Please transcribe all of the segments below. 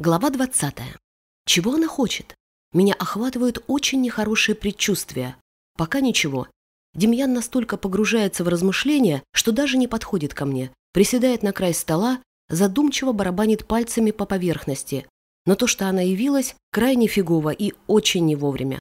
Глава 20. Чего она хочет? Меня охватывают очень нехорошие предчувствия. Пока ничего. Демьян настолько погружается в размышления, что даже не подходит ко мне. Приседает на край стола, задумчиво барабанит пальцами по поверхности. Но то, что она явилась, крайне фигово и очень не вовремя.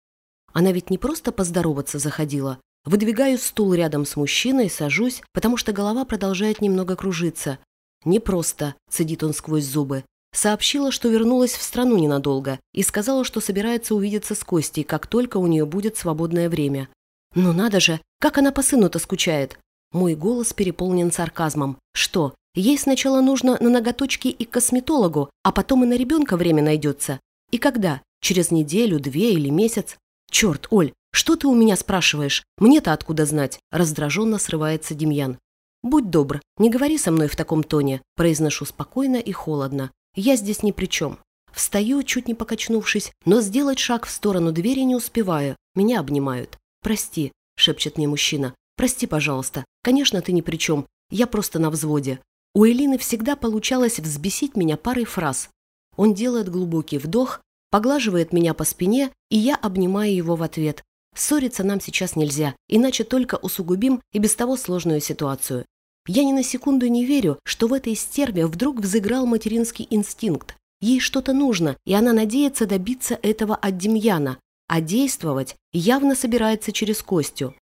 Она ведь не просто поздороваться заходила. Выдвигаю стул рядом с мужчиной, сажусь, потому что голова продолжает немного кружиться. «Не просто», — цедит он сквозь зубы. Сообщила, что вернулась в страну ненадолго и сказала, что собирается увидеться с Костей, как только у нее будет свободное время. «Ну надо же, как она по сыну-то скучает!» Мой голос переполнен сарказмом. «Что, ей сначала нужно на ноготочки и к косметологу, а потом и на ребенка время найдется? И когда? Через неделю, две или месяц? Черт, Оль, что ты у меня спрашиваешь? Мне-то откуда знать?» Раздраженно срывается Демьян. «Будь добр, не говори со мной в таком тоне», произношу спокойно и холодно. Я здесь ни при чем. Встаю, чуть не покачнувшись, но сделать шаг в сторону двери не успеваю. Меня обнимают. «Прости», — шепчет мне мужчина. «Прости, пожалуйста. Конечно, ты ни при чем. Я просто на взводе». У Элины всегда получалось взбесить меня парой фраз. Он делает глубокий вдох, поглаживает меня по спине, и я обнимаю его в ответ. Ссориться нам сейчас нельзя, иначе только усугубим и без того сложную ситуацию. Я ни на секунду не верю, что в этой стерве вдруг взыграл материнский инстинкт. Ей что-то нужно, и она надеется добиться этого от Демьяна, а действовать явно собирается через Костю.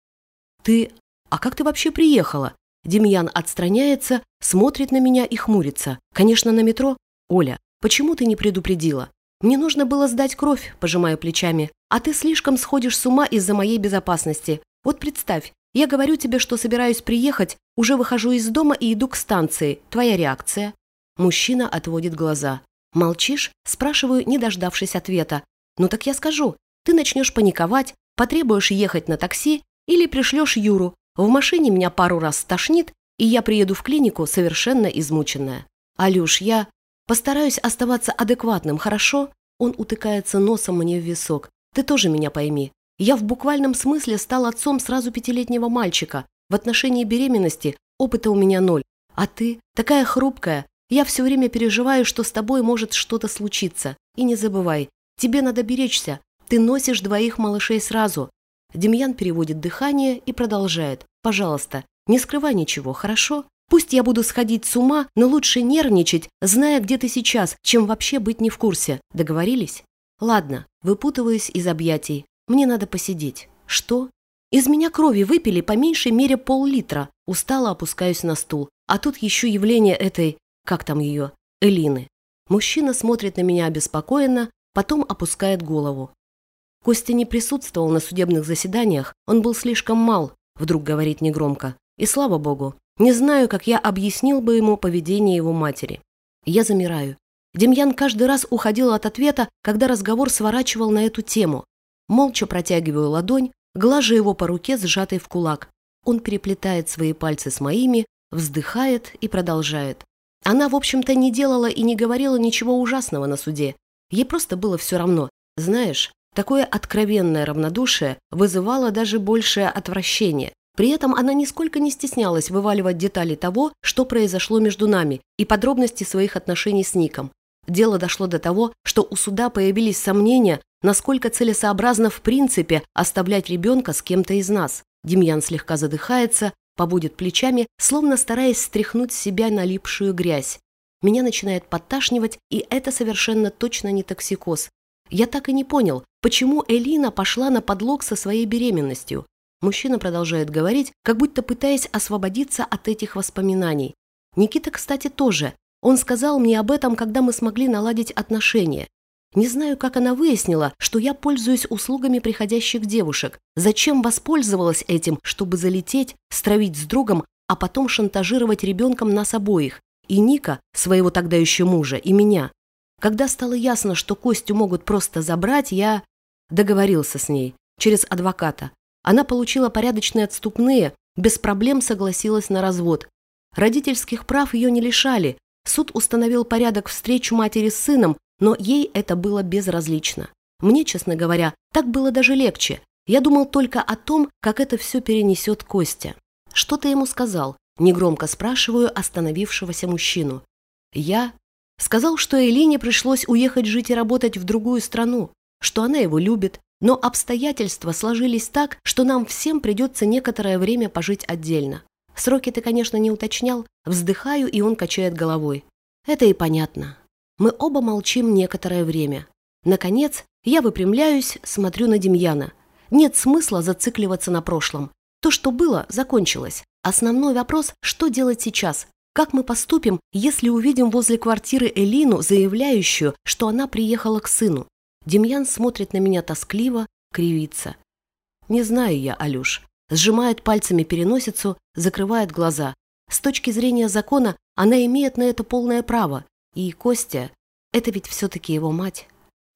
«Ты... А как ты вообще приехала?» Демьян отстраняется, смотрит на меня и хмурится. «Конечно, на метро. Оля, почему ты не предупредила? Мне нужно было сдать кровь, пожимаю плечами, а ты слишком сходишь с ума из-за моей безопасности. Вот представь, я говорю тебе, что собираюсь приехать, уже выхожу из дома и иду к станции. Твоя реакция?» Мужчина отводит глаза. «Молчишь?» Спрашиваю, не дождавшись ответа. «Ну так я скажу. Ты начнешь паниковать, потребуешь ехать на такси или пришлешь Юру. В машине меня пару раз стошнит, и я приеду в клинику совершенно измученная. Алюш, я постараюсь оставаться адекватным, хорошо?» Он утыкается носом мне в висок. «Ты тоже меня пойми. Я в буквальном смысле стал отцом сразу пятилетнего мальчика. В отношении беременности опыта у меня ноль. А ты такая хрупкая. Я все время переживаю, что с тобой может что-то случиться. И не забывай, тебе надо беречься. Ты носишь двоих малышей сразу. Демьян переводит дыхание и продолжает. Пожалуйста, не скрывай ничего, хорошо? Пусть я буду сходить с ума, но лучше нервничать, зная, где ты сейчас, чем вообще быть не в курсе. Договорились? Ладно, выпутываюсь из объятий. Мне надо посидеть. Что? Из меня крови выпили по меньшей мере пол-литра. Устало опускаюсь на стул. А тут еще явление этой... Как там ее? Элины. Мужчина смотрит на меня обеспокоенно, потом опускает голову. Костя не присутствовал на судебных заседаниях, он был слишком мал, вдруг говорит негромко. И слава богу, не знаю, как я объяснил бы ему поведение его матери. Я замираю. Демьян каждый раз уходил от ответа, когда разговор сворачивал на эту тему. Молча протягиваю ладонь, глажу его по руке, сжатой в кулак. Он переплетает свои пальцы с моими, вздыхает и продолжает. Она, в общем-то, не делала и не говорила ничего ужасного на суде. Ей просто было все равно. Знаешь, такое откровенное равнодушие вызывало даже большее отвращение. При этом она нисколько не стеснялась вываливать детали того, что произошло между нами, и подробности своих отношений с Ником. Дело дошло до того, что у суда появились сомнения насколько целесообразно в принципе оставлять ребенка с кем-то из нас. Демьян слегка задыхается, побудет плечами, словно стараясь стряхнуть с себя налипшую грязь. Меня начинает подташнивать, и это совершенно точно не токсикоз. Я так и не понял, почему Элина пошла на подлог со своей беременностью. Мужчина продолжает говорить, как будто пытаясь освободиться от этих воспоминаний. Никита, кстати, тоже. Он сказал мне об этом, когда мы смогли наладить отношения. Не знаю, как она выяснила, что я пользуюсь услугами приходящих девушек. Зачем воспользовалась этим, чтобы залететь, стравить с другом, а потом шантажировать ребенком нас обоих. И Ника, своего тогда еще мужа, и меня. Когда стало ясно, что Костю могут просто забрать, я договорился с ней через адвоката. Она получила порядочные отступные, без проблем согласилась на развод. Родительских прав ее не лишали. Суд установил порядок встреч матери с сыном, но ей это было безразлично. Мне, честно говоря, так было даже легче. Я думал только о том, как это все перенесет Костя. Что ты ему сказал? Негромко спрашиваю остановившегося мужчину. Я... Сказал, что Элине пришлось уехать жить и работать в другую страну, что она его любит, но обстоятельства сложились так, что нам всем придется некоторое время пожить отдельно. Сроки ты, конечно, не уточнял. Вздыхаю, и он качает головой. Это и понятно. Мы оба молчим некоторое время. Наконец, я выпрямляюсь, смотрю на Демьяна. Нет смысла зацикливаться на прошлом. То, что было, закончилось. Основной вопрос, что делать сейчас? Как мы поступим, если увидим возле квартиры Элину, заявляющую, что она приехала к сыну? Демьян смотрит на меня тоскливо, кривится. Не знаю я, Алюш. Сжимает пальцами переносицу, закрывает глаза. С точки зрения закона она имеет на это полное право. И Костя, это ведь все-таки его мать.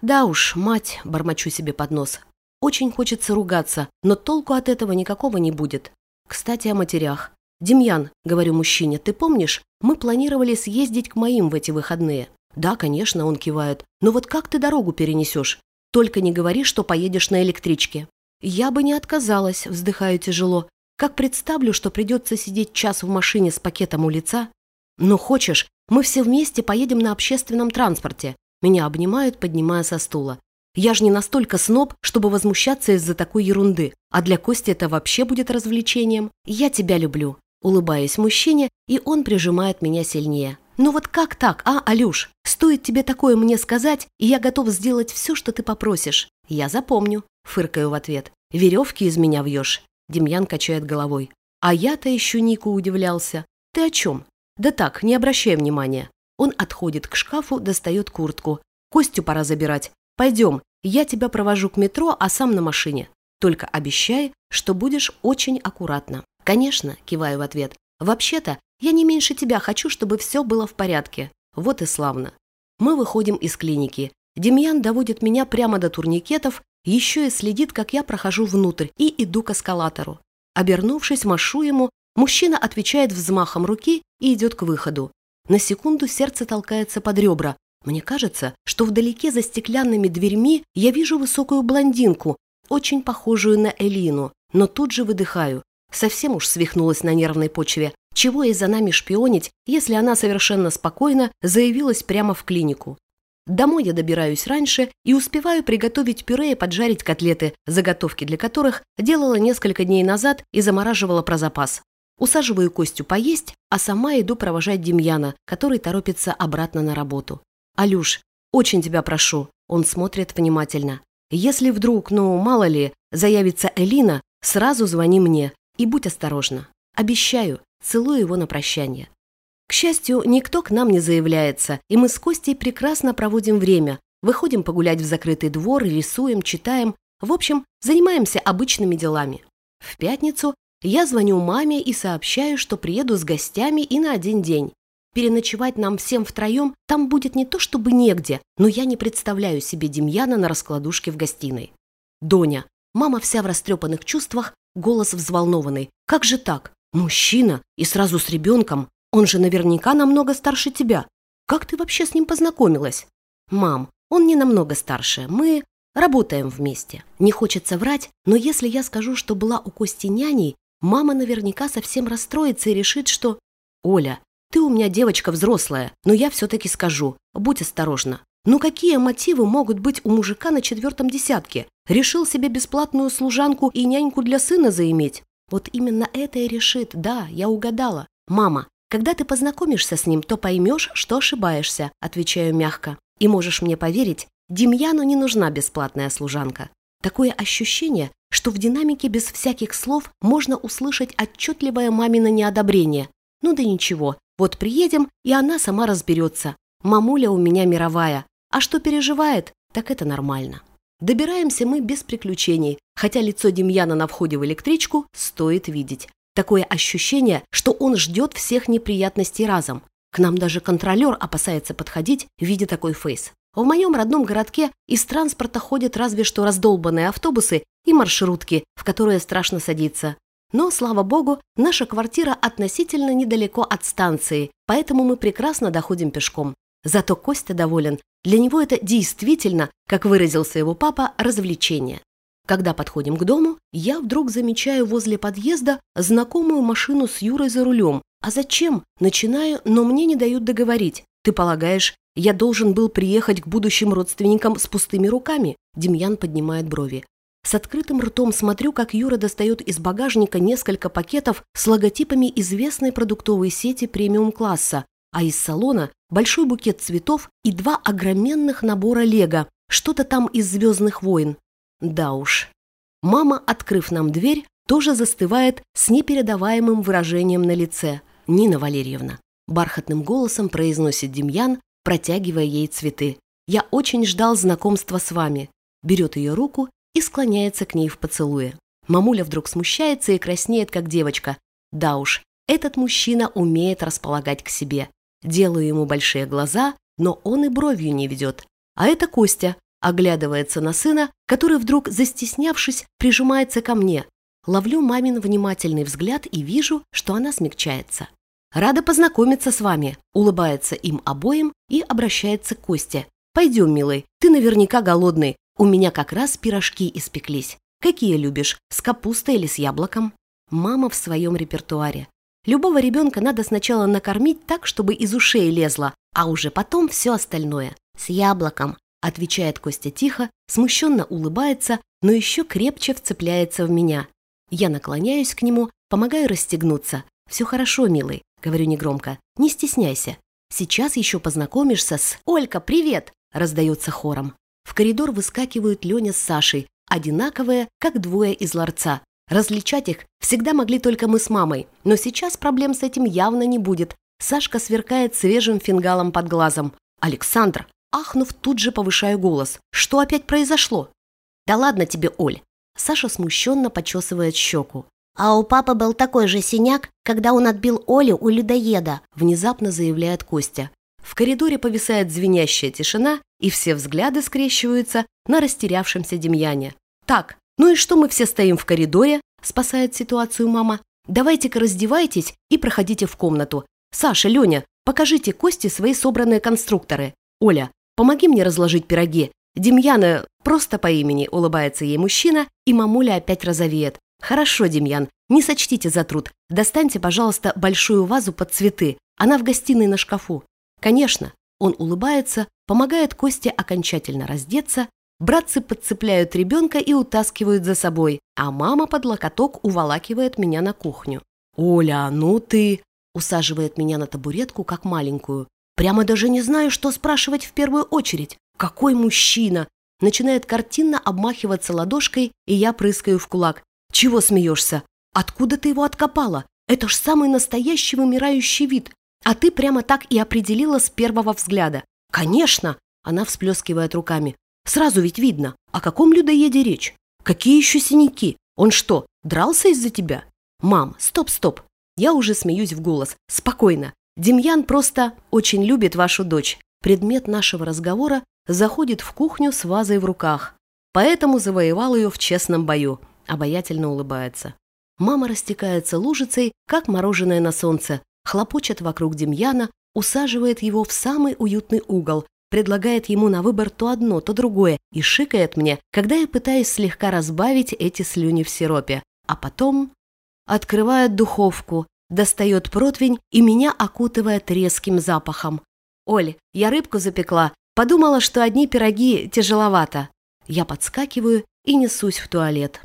Да уж, мать, бормочу себе под нос. Очень хочется ругаться, но толку от этого никакого не будет. Кстати, о матерях. «Демьян», — говорю мужчине, — «ты помнишь, мы планировали съездить к моим в эти выходные?» «Да, конечно», — он кивает. «Но вот как ты дорогу перенесешь? Только не говори, что поедешь на электричке». «Я бы не отказалась», — вздыхаю тяжело. «Как представлю, что придется сидеть час в машине с пакетом у лица?» «Ну, хочешь, мы все вместе поедем на общественном транспорте». Меня обнимают, поднимая со стула. Я же не настолько сноб, чтобы возмущаться из-за такой ерунды. А для Кости это вообще будет развлечением. Я тебя люблю. Улыбаясь мужчине, и он прижимает меня сильнее. «Ну вот как так, а, Алюш? Стоит тебе такое мне сказать, и я готов сделать все, что ты попросишь. Я запомню», – фыркаю в ответ. «Веревки из меня вьешь». Демьян качает головой. А я-то еще Нику удивлялся. «Ты о чем?» «Да так, не обращай внимания». Он отходит к шкафу, достает куртку. «Костю пора забирать. Пойдем, я тебя провожу к метро, а сам на машине. Только обещай, что будешь очень аккуратно». «Конечно», – киваю в ответ. «Вообще-то, я не меньше тебя хочу, чтобы все было в порядке. Вот и славно». Мы выходим из клиники. Демьян доводит меня прямо до турникетов, еще и следит, как я прохожу внутрь и иду к эскалатору. Обернувшись, машу ему, мужчина отвечает взмахом руки и идет к выходу. На секунду сердце толкается под ребра. Мне кажется, что вдалеке за стеклянными дверьми я вижу высокую блондинку, очень похожую на Элину, но тут же выдыхаю. Совсем уж свихнулась на нервной почве. Чего ей за нами шпионить, если она совершенно спокойно заявилась прямо в клинику? Домой я добираюсь раньше и успеваю приготовить пюре и поджарить котлеты, заготовки для которых делала несколько дней назад и замораживала про запас. Усаживаю Костю поесть, а сама иду провожать Демьяна, который торопится обратно на работу. «Алюш, очень тебя прошу», он смотрит внимательно. «Если вдруг, ну, мало ли, заявится Элина, сразу звони мне. И будь осторожна. Обещаю, целую его на прощание. К счастью, никто к нам не заявляется, и мы с Костей прекрасно проводим время, выходим погулять в закрытый двор, рисуем, читаем, в общем, занимаемся обычными делами. В пятницу я звоню маме и сообщаю, что приеду с гостями и на один день. Переночевать нам всем втроем там будет не то чтобы негде, но я не представляю себе Демьяна на раскладушке в гостиной. Доня, мама вся в растрепанных чувствах, Голос взволнованный. «Как же так? Мужчина и сразу с ребенком? Он же наверняка намного старше тебя. Как ты вообще с ним познакомилась?» «Мам, он не намного старше. Мы работаем вместе. Не хочется врать, но если я скажу, что была у Кости няней, мама наверняка совсем расстроится и решит, что... Оля, ты у меня девочка взрослая, но я все-таки скажу. Будь осторожна. Ну какие мотивы могут быть у мужика на четвертом десятке? Решил себе бесплатную служанку и няньку для сына заиметь? Вот именно это и решит, да, я угадала. Мама, когда ты познакомишься с ним, то поймешь, что ошибаешься, отвечаю мягко. И можешь мне поверить, Демьяну не нужна бесплатная служанка. Такое ощущение, что в динамике без всяких слов можно услышать отчетливое мамино неодобрение. Ну да ничего, вот приедем, и она сама разберется. Мамуля у меня мировая, а что переживает, так это нормально. Добираемся мы без приключений, хотя лицо Демьяна на входе в электричку стоит видеть. Такое ощущение, что он ждет всех неприятностей разом. К нам даже контролер опасается подходить, видя такой фейс. В моем родном городке из транспорта ходят разве что раздолбанные автобусы и маршрутки, в которые страшно садиться. Но, слава богу, наша квартира относительно недалеко от станции, поэтому мы прекрасно доходим пешком. Зато Костя доволен. Для него это действительно, как выразился его папа, развлечение. Когда подходим к дому, я вдруг замечаю возле подъезда знакомую машину с Юрой за рулем. А зачем? Начинаю, но мне не дают договорить. Ты полагаешь, я должен был приехать к будущим родственникам с пустыми руками?» Демьян поднимает брови. С открытым ртом смотрю, как Юра достает из багажника несколько пакетов с логотипами известной продуктовой сети премиум-класса, а из салона большой букет цветов и два огроменных набора лего, что-то там из «Звездных войн». Да уж. Мама, открыв нам дверь, тоже застывает с непередаваемым выражением на лице. «Нина Валерьевна», – бархатным голосом произносит Демьян, протягивая ей цветы. «Я очень ждал знакомства с вами». Берет ее руку и склоняется к ней в поцелуе. Мамуля вдруг смущается и краснеет, как девочка. Да уж, этот мужчина умеет располагать к себе. Делаю ему большие глаза, но он и бровью не ведет. А это Костя, оглядывается на сына, который вдруг, застеснявшись, прижимается ко мне. Ловлю мамин внимательный взгляд и вижу, что она смягчается. «Рада познакомиться с вами», – улыбается им обоим и обращается к Косте. «Пойдем, милый, ты наверняка голодный, у меня как раз пирожки испеклись. Какие любишь, с капустой или с яблоком?» Мама в своем репертуаре. Любого ребенка надо сначала накормить так, чтобы из ушей лезло, а уже потом все остальное. «С яблоком», – отвечает Костя тихо, смущенно улыбается, но еще крепче вцепляется в меня. Я наклоняюсь к нему, помогаю расстегнуться. «Все хорошо, милый», – говорю негромко, – «не стесняйся. Сейчас еще познакомишься с...» «Олька, привет!» – раздается хором. В коридор выскакивают Леня с Сашей, одинаковые, как двое из ларца. Различать их всегда могли только мы с мамой, но сейчас проблем с этим явно не будет. Сашка сверкает свежим фингалом под глазом. «Александр!» Ахнув, тут же повышаю голос. «Что опять произошло?» «Да ладно тебе, Оль!» Саша смущенно почесывает щеку. «А у папы был такой же синяк, когда он отбил Олю у людоеда», внезапно заявляет Костя. В коридоре повисает звенящая тишина, и все взгляды скрещиваются на растерявшемся Демьяне. «Так, ну и что мы все стоим в коридоре?» – спасает ситуацию мама. «Давайте-ка раздевайтесь и проходите в комнату. Саша, Леня, покажите Косте свои собранные конструкторы. Оля, помоги мне разложить пироги. Демьяна, просто по имени, улыбается ей мужчина, и мамуля опять розовеет. Хорошо, Демьян, не сочтите за труд. Достаньте, пожалуйста, большую вазу под цветы. Она в гостиной на шкафу. Конечно, он улыбается, помогает Косте окончательно раздеться, братцы подцепляют ребенка и утаскивают за собой, а мама под локоток уволакивает меня на кухню. «Оля, ну ты...» усаживает меня на табуретку, как маленькую. Прямо даже не знаю, что спрашивать в первую очередь. «Какой мужчина!» Начинает картинно обмахиваться ладошкой, и я прыскаю в кулак. «Чего смеешься? Откуда ты его откопала? Это ж самый настоящий вымирающий вид. А ты прямо так и определила с первого взгляда. Конечно, она всплескивает руками. Сразу ведь видно, о каком людоеде речь. Какие еще синяки? Он что, дрался из-за тебя? Мам, стоп, стоп. Я уже смеюсь в голос. Спокойно. Демьян просто очень любит вашу дочь. Предмет нашего разговора заходит в кухню с вазой в руках. Поэтому завоевал ее в честном бою. Обаятельно улыбается. Мама растекается лужицей, как мороженое на солнце, хлопочет вокруг Демьяна, усаживает его в самый уютный угол, предлагает ему на выбор то одно, то другое и шикает мне, когда я пытаюсь слегка разбавить эти слюни в сиропе. А потом открывает духовку, достает противень и меня окутывает резким запахом. «Оль, я рыбку запекла. Подумала, что одни пироги тяжеловато». Я подскакиваю и несусь в туалет.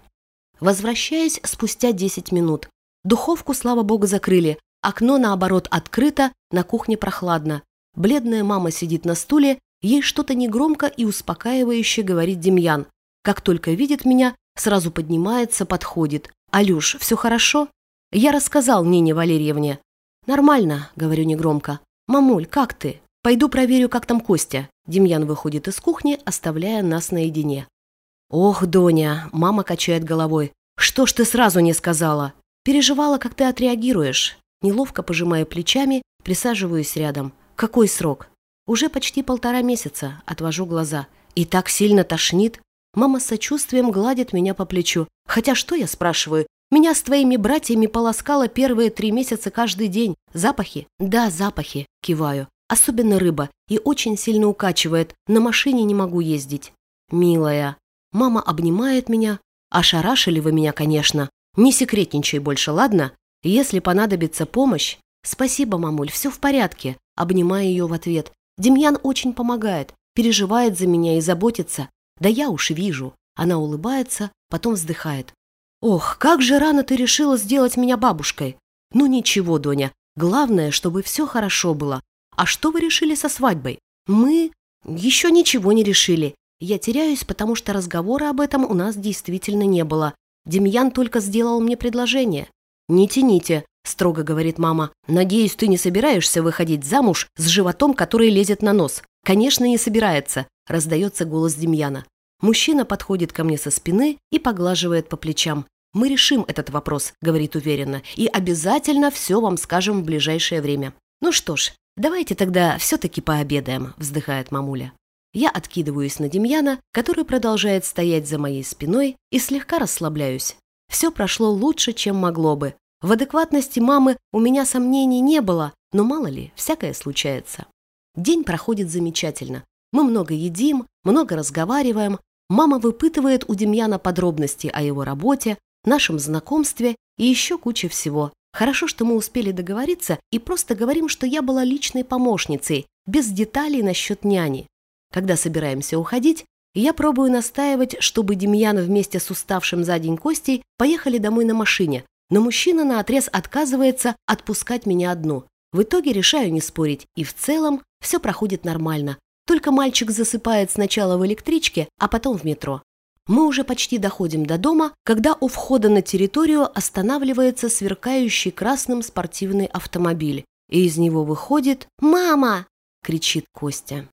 Возвращаюсь спустя 10 минут. Духовку, слава богу, закрыли, Окно, наоборот, открыто, на кухне прохладно. Бледная мама сидит на стуле, ей что-то негромко и успокаивающе говорит Демьян. Как только видит меня, сразу поднимается, подходит. «Алюш, все хорошо?» Я рассказал Нине Валерьевне. «Нормально», — говорю негромко. «Мамуль, как ты? Пойду проверю, как там Костя». Демьян выходит из кухни, оставляя нас наедине. «Ох, Доня!» — мама качает головой. «Что ж ты сразу не сказала? Переживала, как ты отреагируешь. Неловко пожимая плечами, присаживаюсь рядом. Какой срок? Уже почти полтора месяца, отвожу глаза. И так сильно тошнит. Мама с сочувствием гладит меня по плечу. Хотя что я спрашиваю? Меня с твоими братьями полоскало первые три месяца каждый день. Запахи? Да, запахи, киваю. Особенно рыба. И очень сильно укачивает. На машине не могу ездить. Милая. Мама обнимает меня. Ошарашили вы меня, конечно. Не секретничай больше, ладно? Если понадобится помощь... Спасибо, мамуль, все в порядке. обнимая ее в ответ. Демьян очень помогает, переживает за меня и заботится. Да я уж вижу. Она улыбается, потом вздыхает. «Ох, как же рано ты решила сделать меня бабушкой!» «Ну ничего, Доня, главное, чтобы все хорошо было. А что вы решили со свадьбой?» «Мы еще ничего не решили. Я теряюсь, потому что разговора об этом у нас действительно не было. Демьян только сделал мне предложение. «Не тяните», – строго говорит мама. «Надеюсь, ты не собираешься выходить замуж с животом, который лезет на нос?» «Конечно, не собирается», – раздается голос Демьяна. Мужчина подходит ко мне со спины и поглаживает по плечам. «Мы решим этот вопрос», – говорит уверенно, «и обязательно все вам скажем в ближайшее время». «Ну что ж, давайте тогда все-таки пообедаем», – вздыхает мамуля. Я откидываюсь на Демьяна, который продолжает стоять за моей спиной, и слегка расслабляюсь. Все прошло лучше, чем могло бы. В адекватности мамы у меня сомнений не было, но мало ли, всякое случается. День проходит замечательно. Мы много едим, много разговариваем. Мама выпытывает у Демьяна подробности о его работе, нашем знакомстве и еще куча всего. Хорошо, что мы успели договориться и просто говорим, что я была личной помощницей, без деталей насчет няни. Когда собираемся уходить, я пробую настаивать, чтобы Демьян вместе с уставшим за день Костей поехали домой на машине, но мужчина наотрез отказывается отпускать меня одну. В итоге решаю не спорить, и в целом все проходит нормально. Только мальчик засыпает сначала в электричке, а потом в метро. Мы уже почти доходим до дома, когда у входа на территорию останавливается сверкающий красным спортивный автомобиль, и из него выходит «Мама!» – кричит Костя.